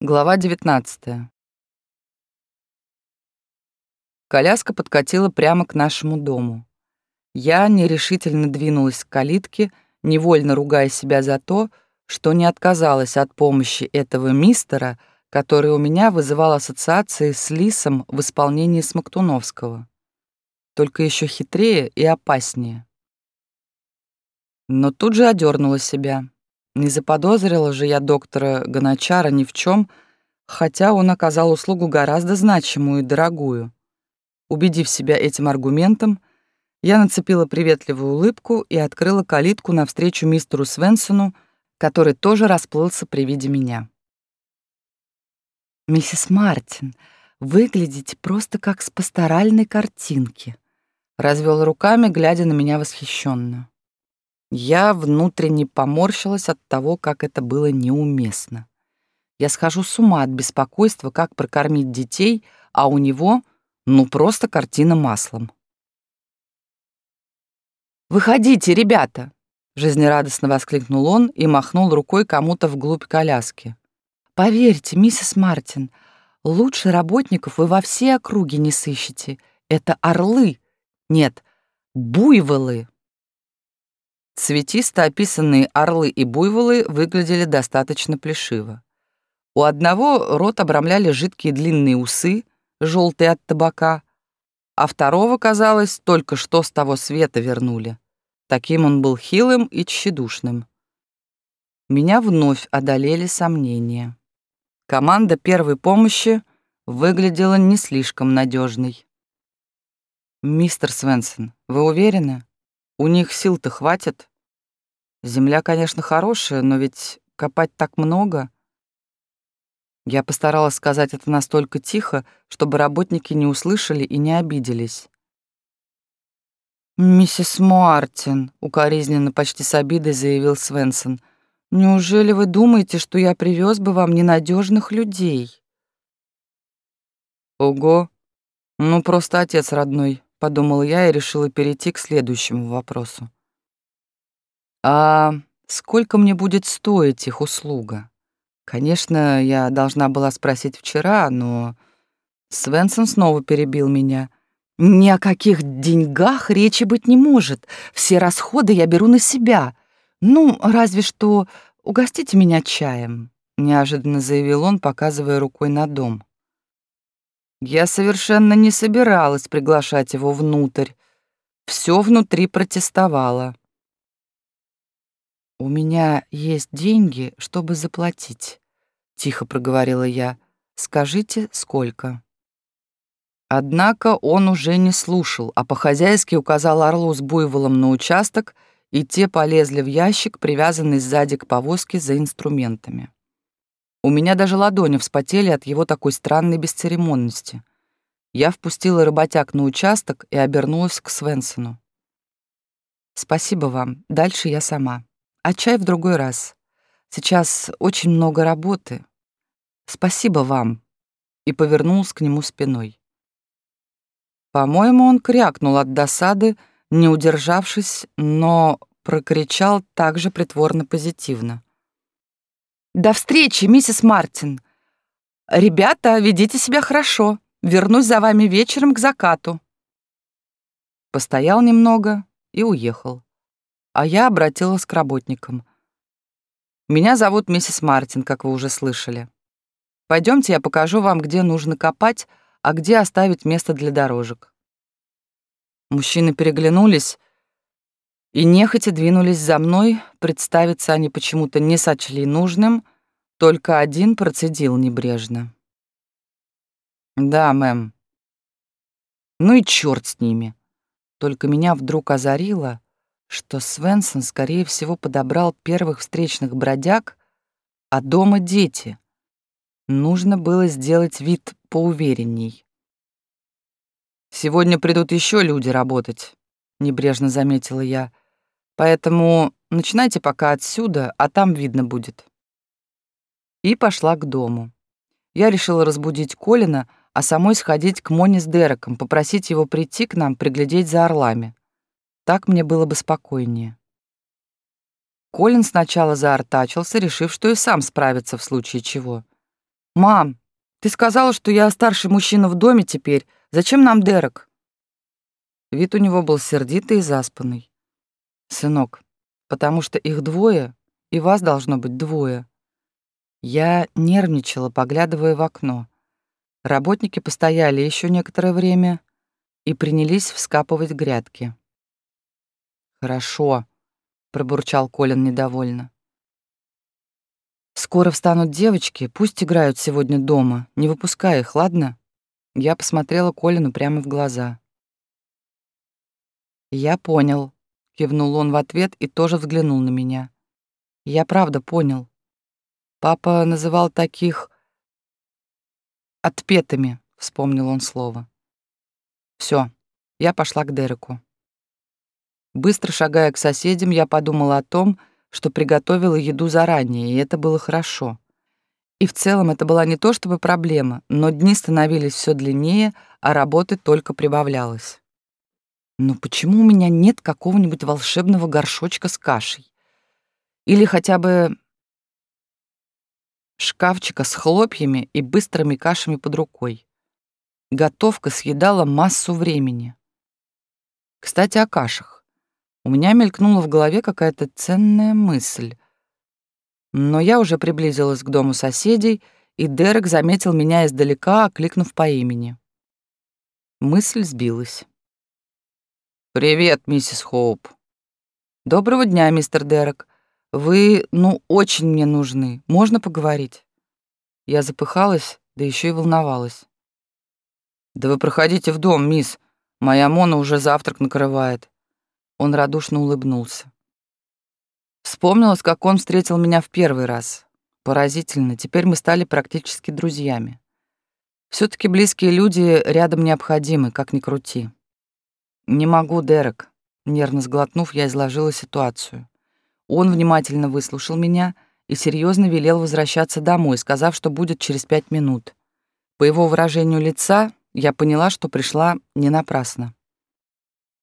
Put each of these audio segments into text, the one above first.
Глава 19. Коляска подкатила прямо к нашему дому. Я нерешительно двинулась к калитке, невольно ругая себя за то, что не отказалась от помощи этого мистера, который у меня вызывал ассоциации с Лисом в исполнении Смоктуновского. Только еще хитрее и опаснее. Но тут же одернула себя. Не заподозрила же я доктора Гоночара ни в чем, хотя он оказал услугу гораздо значимую и дорогую. Убедив себя этим аргументом, я нацепила приветливую улыбку и открыла калитку навстречу мистеру Свенсону, который тоже расплылся при виде меня. «Миссис Мартин, выглядите просто как с пасторальной картинки», — развел руками, глядя на меня восхищенно. Я внутренне поморщилась от того, как это было неуместно. Я схожу с ума от беспокойства, как прокормить детей, а у него, ну, просто картина маслом. «Выходите, ребята!» — жизнерадостно воскликнул он и махнул рукой кому-то вглубь коляски. «Поверьте, миссис Мартин, лучше работников вы во все округи не сыщете. Это орлы. Нет, буйволы!» Цветисто описанные орлы и буйволы выглядели достаточно плешиво. У одного рот обрамляли жидкие длинные усы, желтые от табака, а второго, казалось, только что с того света вернули. Таким он был хилым и тщедушным. Меня вновь одолели сомнения. Команда первой помощи выглядела не слишком надежной. «Мистер Свенсон, вы уверены? У них сил-то хватит?» Земля, конечно, хорошая, но ведь копать так много. Я постаралась сказать это настолько тихо, чтобы работники не услышали и не обиделись. «Миссис Мартин», — укоризненно почти с обидой заявил Свенсон, «неужели вы думаете, что я привез бы вам ненадежных людей?» «Ого, ну просто отец родной», — подумал я и решила перейти к следующему вопросу. А сколько мне будет стоить их услуга? Конечно, я должна была спросить вчера, но Свенсон снова перебил меня. Ни о каких деньгах речи быть не может. Все расходы я беру на себя. Ну, разве что угостите меня чаем, неожиданно заявил он, показывая рукой на дом. Я совершенно не собиралась приглашать его внутрь. Все внутри протестовало. «У меня есть деньги, чтобы заплатить», — тихо проговорила я. «Скажите, сколько?» Однако он уже не слушал, а по-хозяйски указал орлу с буйволом на участок, и те полезли в ящик, привязанный сзади к повозке за инструментами. У меня даже ладони вспотели от его такой странной бесцеремонности. Я впустила работяг на участок и обернулась к Свенсону. «Спасибо вам, дальше я сама» а чай в другой раз. Сейчас очень много работы. Спасибо вам». И повернулся к нему спиной. По-моему, он крякнул от досады, не удержавшись, но прокричал также притворно позитивно. «До встречи, миссис Мартин! Ребята, ведите себя хорошо. Вернусь за вами вечером к закату». Постоял немного и уехал а я обратилась к работникам. «Меня зовут миссис Мартин, как вы уже слышали. Пойдемте, я покажу вам, где нужно копать, а где оставить место для дорожек». Мужчины переглянулись и нехотя двинулись за мной, представиться они почему-то не сочли нужным, только один процедил небрежно. «Да, мэм». «Ну и черт с ними». Только меня вдруг озарило, что Свенсон, скорее всего, подобрал первых встречных бродяг, а дома дети. Нужно было сделать вид поуверенней. «Сегодня придут еще люди работать», — небрежно заметила я. «Поэтому начинайте пока отсюда, а там видно будет». И пошла к дому. Я решила разбудить Колина, а самой сходить к Моне с Дереком, попросить его прийти к нам, приглядеть за орлами. Так мне было бы спокойнее. Колин сначала заортачился, решив, что и сам справится в случае чего. «Мам, ты сказала, что я старший мужчина в доме теперь. Зачем нам Дерек?» Вид у него был сердитый и заспанный. «Сынок, потому что их двое, и вас должно быть двое». Я нервничала, поглядывая в окно. Работники постояли еще некоторое время и принялись вскапывать грядки. «Хорошо», — пробурчал Колин недовольно. «Скоро встанут девочки, пусть играют сегодня дома, не выпускай их, ладно?» Я посмотрела Колину прямо в глаза. «Я понял», — кивнул он в ответ и тоже взглянул на меня. «Я правда понял. Папа называл таких отпетыми», — вспомнил он слово. Все, я пошла к Дереку. Быстро шагая к соседям, я подумала о том, что приготовила еду заранее, и это было хорошо. И в целом это была не то чтобы проблема, но дни становились все длиннее, а работы только прибавлялось. Но почему у меня нет какого-нибудь волшебного горшочка с кашей? Или хотя бы шкафчика с хлопьями и быстрыми кашами под рукой? Готовка съедала массу времени. Кстати, о кашах. У меня мелькнула в голове какая-то ценная мысль. Но я уже приблизилась к дому соседей, и Дерек заметил меня издалека, окликнув по имени. Мысль сбилась. «Привет, миссис Хоуп». «Доброго дня, мистер Дерек. Вы, ну, очень мне нужны. Можно поговорить?» Я запыхалась, да еще и волновалась. «Да вы проходите в дом, мисс. Моя Мона уже завтрак накрывает. Он радушно улыбнулся. Вспомнилось, как он встретил меня в первый раз. Поразительно, теперь мы стали практически друзьями. все таки близкие люди рядом необходимы, как ни крути. «Не могу, Дерек», — нервно сглотнув, я изложила ситуацию. Он внимательно выслушал меня и серьезно велел возвращаться домой, сказав, что будет через пять минут. По его выражению лица я поняла, что пришла не напрасно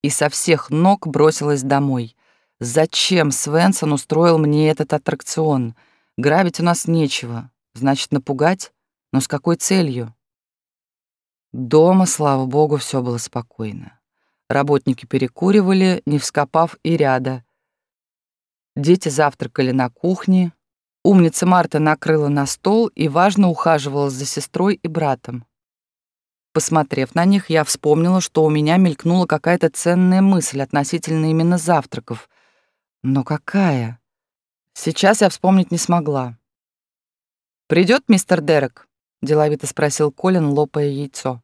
и со всех ног бросилась домой. Зачем Свенсон устроил мне этот аттракцион? Грабить у нас нечего, значит, напугать? Но с какой целью? Дома, слава богу, все было спокойно. Работники перекуривали, не вскопав и ряда. Дети завтракали на кухне. Умница Марта накрыла на стол и важно ухаживала за сестрой и братом. Посмотрев на них, я вспомнила, что у меня мелькнула какая-то ценная мысль относительно именно завтраков. Но какая? Сейчас я вспомнить не смогла. Придет мистер Дерек?» — деловито спросил Колин, лопая яйцо.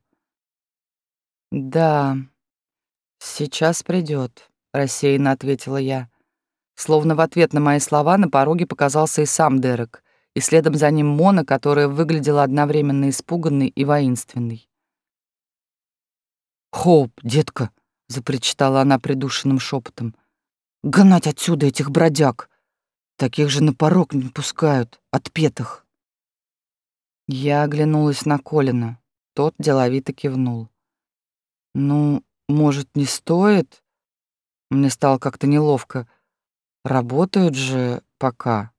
«Да, сейчас придет, рассеянно ответила я. Словно в ответ на мои слова на пороге показался и сам Дерек, и следом за ним Мона, которая выглядела одновременно испуганной и воинственной. «Хоуп, детка!» — запричитала она придушенным шепотом. «Гнать отсюда этих бродяг! Таких же на порог не пускают, отпетых!» Я оглянулась на Колина. Тот деловито кивнул. «Ну, может, не стоит?» Мне стало как-то неловко. «Работают же пока».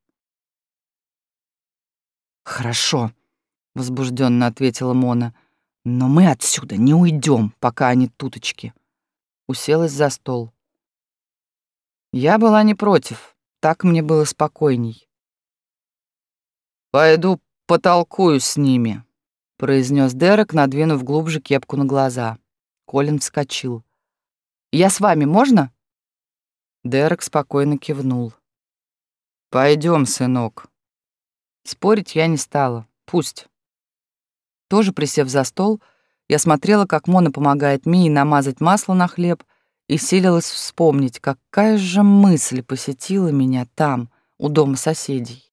«Хорошо», — возбужденно ответила Мона. Но мы отсюда не уйдем, пока они туточки. Уселась за стол. Я была не против, так мне было спокойней. «Пойду потолкую с ними», — произнес Дерек, надвинув глубже кепку на глаза. Колин вскочил. «Я с вами, можно?» Дерек спокойно кивнул. Пойдем, сынок». Спорить я не стала. Пусть. Тоже присев за стол, я смотрела, как Мона помогает Мии намазать масло на хлеб и силилась вспомнить, какая же мысль посетила меня там, у дома соседей.